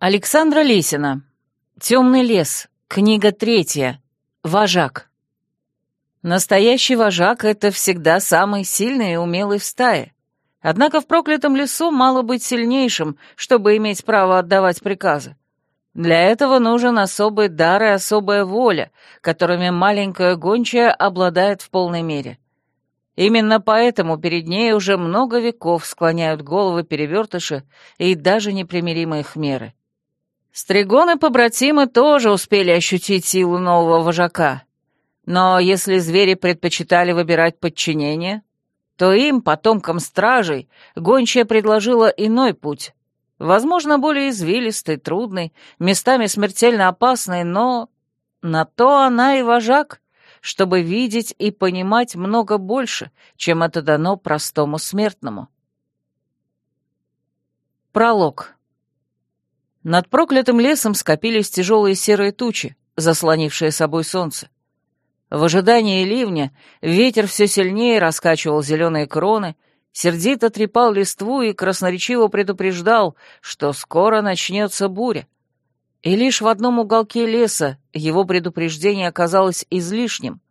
Александра Лесина. «Темный лес». Книга третья. Вожак. Настоящий вожак — это всегда самый сильный и умелый в стае. Однако в проклятом лесу мало быть сильнейшим, чтобы иметь право отдавать приказы. Для этого нужен особый дар и особая воля, которыми маленькая гончая обладает в полной мере. Именно поэтому перед ней уже много веков склоняют головы перевертыши и даже непримиримые хмеры. Стригоны-побратимы тоже успели ощутить силу нового вожака. Но если звери предпочитали выбирать подчинение, то им, потомкам стражей, гончая предложила иной путь. Возможно, более извилистый, трудный, местами смертельно опасный, но на то она и вожак, чтобы видеть и понимать много больше, чем это дано простому смертному. Пролог. Над проклятым лесом скопились тяжелые серые тучи, заслонившие собой солнце. В ожидании ливня ветер все сильнее раскачивал зеленые кроны, сердито трепал листву и красноречиво предупреждал, что скоро начнется буря. И лишь в одном уголке леса его предупреждение оказалось излишним.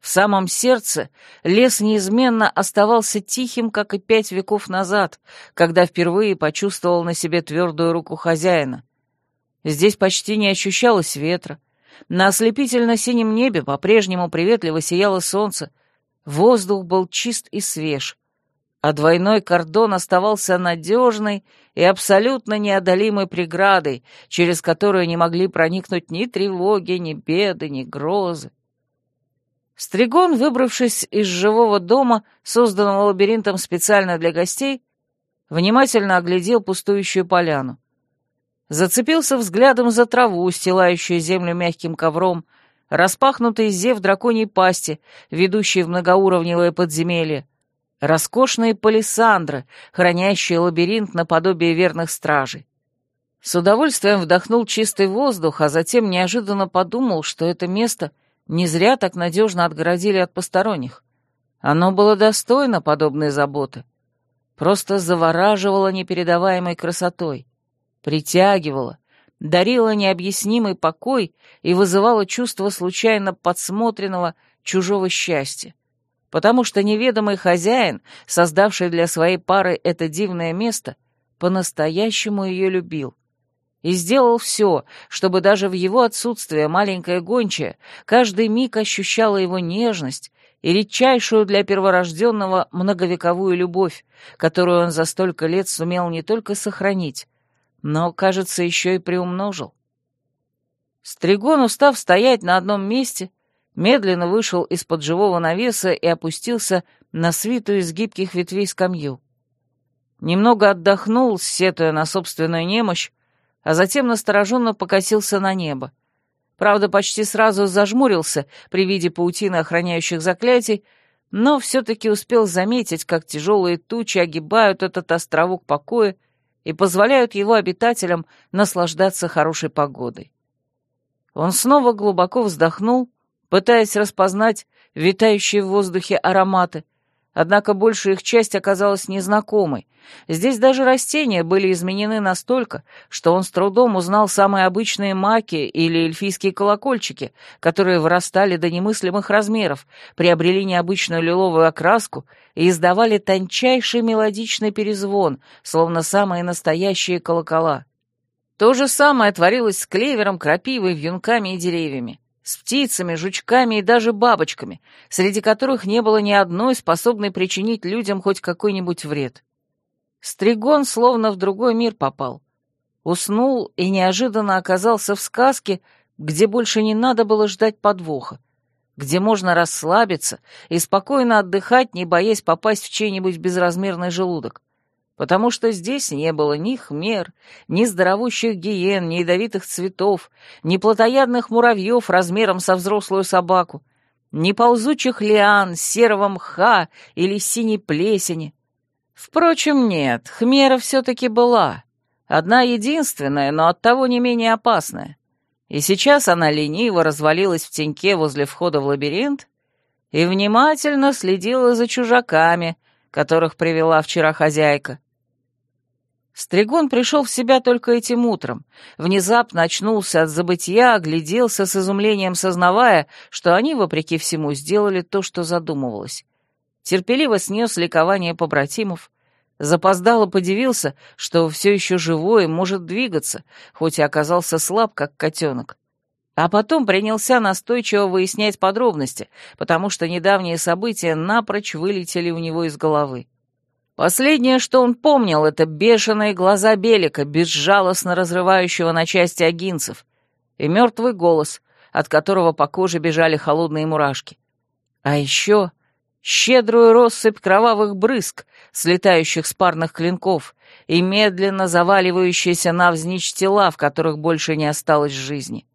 В самом сердце лес неизменно оставался тихим, как и пять веков назад, когда впервые почувствовал на себе твердую руку хозяина. Здесь почти не ощущалось ветра. На ослепительно-синем небе по-прежнему приветливо сияло солнце. Воздух был чист и свеж а двойной кордон оставался надежной и абсолютно неодолимой преградой, через которую не могли проникнуть ни тревоги, ни беды, ни грозы. Стригон, выбравшись из живого дома, созданного лабиринтом специально для гостей, внимательно оглядел пустующую поляну. Зацепился взглядом за траву, устилающую землю мягким ковром, распахнутый зев драконьей пасти, ведущий в многоуровневое подземелье, роскошные палисандры, хранящие лабиринт наподобие верных стражей. С удовольствием вдохнул чистый воздух, а затем неожиданно подумал, что это место не зря так надежно отгородили от посторонних. Оно было достойно подобной заботы. Просто завораживало непередаваемой красотой, притягивало, дарило необъяснимый покой и вызывало чувство случайно подсмотренного чужого счастья потому что неведомый хозяин, создавший для своей пары это дивное место, по-настоящему ее любил. И сделал все, чтобы даже в его отсутствие маленькая гончая каждый миг ощущала его нежность и редчайшую для перворожденного многовековую любовь, которую он за столько лет сумел не только сохранить, но, кажется, еще и приумножил. Стригон, устав стоять на одном месте, медленно вышел из-под живого навеса и опустился на свитую из гибких ветвей скамью. Немного отдохнул, сетуя на собственную немощь, а затем настороженно покосился на небо. Правда, почти сразу зажмурился при виде паутины охраняющих заклятий, но все-таки успел заметить, как тяжелые тучи огибают этот островок покоя и позволяют его обитателям наслаждаться хорошей погодой. Он снова глубоко вздохнул пытаясь распознать витающие в воздухе ароматы, однако большая их часть оказалась незнакомой. Здесь даже растения были изменены настолько, что он с трудом узнал самые обычные маки или эльфийские колокольчики, которые вырастали до немыслимых размеров, приобрели необычную лиловую окраску и издавали тончайший мелодичный перезвон, словно самые настоящие колокола. То же самое творилось с клевером, крапивой, вьюнками и деревьями с птицами, жучками и даже бабочками, среди которых не было ни одной, способной причинить людям хоть какой-нибудь вред. Стригон словно в другой мир попал. Уснул и неожиданно оказался в сказке, где больше не надо было ждать подвоха, где можно расслабиться и спокойно отдыхать, не боясь попасть в чей-нибудь безразмерный желудок потому что здесь не было ни хмер, ни здоровущих гиен, ни ядовитых цветов, ни плотоядных муравьев размером со взрослую собаку, ни ползучих лиан, серого мха или синей плесени. Впрочем, нет, хмера все-таки была. Одна единственная, но оттого не менее опасная. И сейчас она лениво развалилась в теньке возле входа в лабиринт и внимательно следила за чужаками, которых привела вчера хозяйка. Стригон пришел в себя только этим утром. Внезапно очнулся от забытья, огляделся с изумлением, сознавая, что они, вопреки всему, сделали то, что задумывалось. Терпеливо снес ликование побратимов, запоздало подивился, что все еще живой может двигаться, хоть и оказался слаб, как котенок. А потом принялся настойчиво выяснять подробности, потому что недавние события напрочь вылетели у него из головы. Последнее, что он помнил, это бешеные глаза Белика, безжалостно разрывающего на части агинцев, и мертвый голос, от которого по коже бежали холодные мурашки. А еще щедрую россыпь кровавых брызг, слетающих с парных клинков, и медленно заваливающиеся навзничь тела, в которых больше не осталось жизни.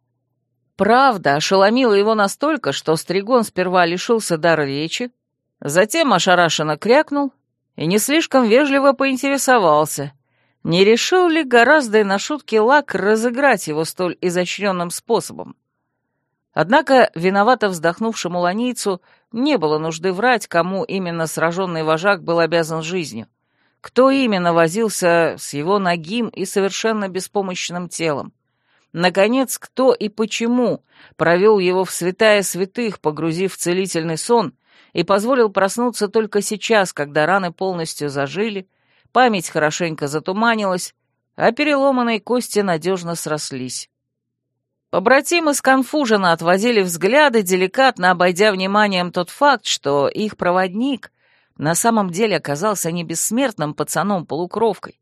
Правда ошеломила его настолько, что Стригон сперва лишился дара речи, затем ошарашенно крякнул и не слишком вежливо поинтересовался, не решил ли гораздо и на шутки Лак разыграть его столь изощренным способом. Однако виновато вздохнувшему ланийцу не было нужды врать, кому именно сраженный вожак был обязан жизнью, кто именно возился с его нагим и совершенно беспомощным телом. Наконец, кто и почему провел его в святая святых, погрузив в целительный сон и позволил проснуться только сейчас, когда раны полностью зажили, память хорошенько затуманилась, а переломанные кости надежно срослись. Побратимы сконфуженно отводили взгляды, деликатно обойдя вниманием тот факт, что их проводник на самом деле оказался не бессмертным пацаном-полукровкой,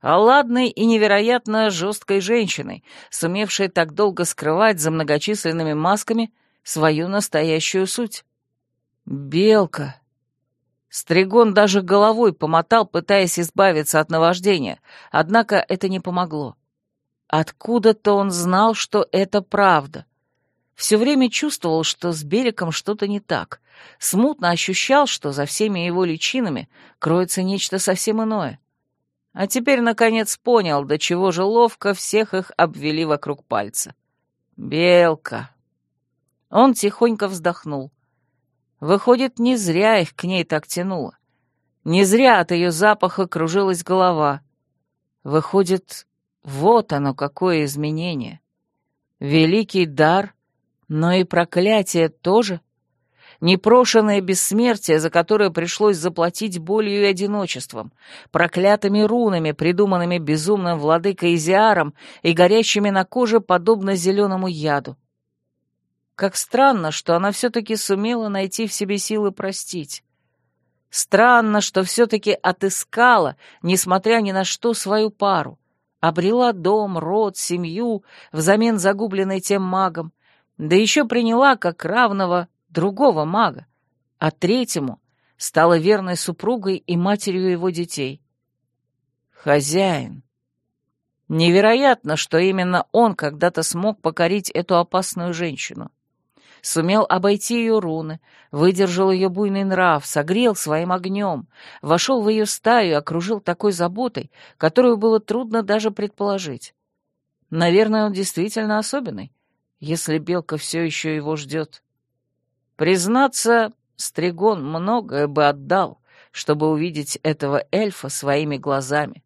а ладной и невероятно жесткой женщиной, сумевшей так долго скрывать за многочисленными масками свою настоящую суть. Белка. Стригон даже головой помотал, пытаясь избавиться от наваждения, однако это не помогло. Откуда-то он знал, что это правда. Все время чувствовал, что с Беликом что-то не так. Смутно ощущал, что за всеми его личинами кроется нечто совсем иное. А теперь, наконец, понял, до чего же ловко всех их обвели вокруг пальца. Белка. Он тихонько вздохнул. Выходит, не зря их к ней так тянуло. Не зря от ее запаха кружилась голова. Выходит, вот оно какое изменение. Великий дар, но и проклятие тоже. Непрошенное бессмертие, за которое пришлось заплатить болью и одиночеством, проклятыми рунами, придуманными безумным владыкой Изиаром и горящими на коже подобно зеленому яду. Как странно, что она все-таки сумела найти в себе силы простить. Странно, что все-таки отыскала, несмотря ни на что, свою пару. Обрела дом, род, семью взамен загубленной тем магом, да еще приняла как равного другого мага, а третьему стала верной супругой и матерью его детей. Хозяин. Невероятно, что именно он когда-то смог покорить эту опасную женщину сумел обойти ее руны, выдержал ее буйный нрав, согрел своим огнем, вошел в ее стаю и окружил такой заботой, которую было трудно даже предположить. Наверное, он действительно особенный, если белка все еще его ждет. Признаться, Стригон многое бы отдал, чтобы увидеть этого эльфа своими глазами.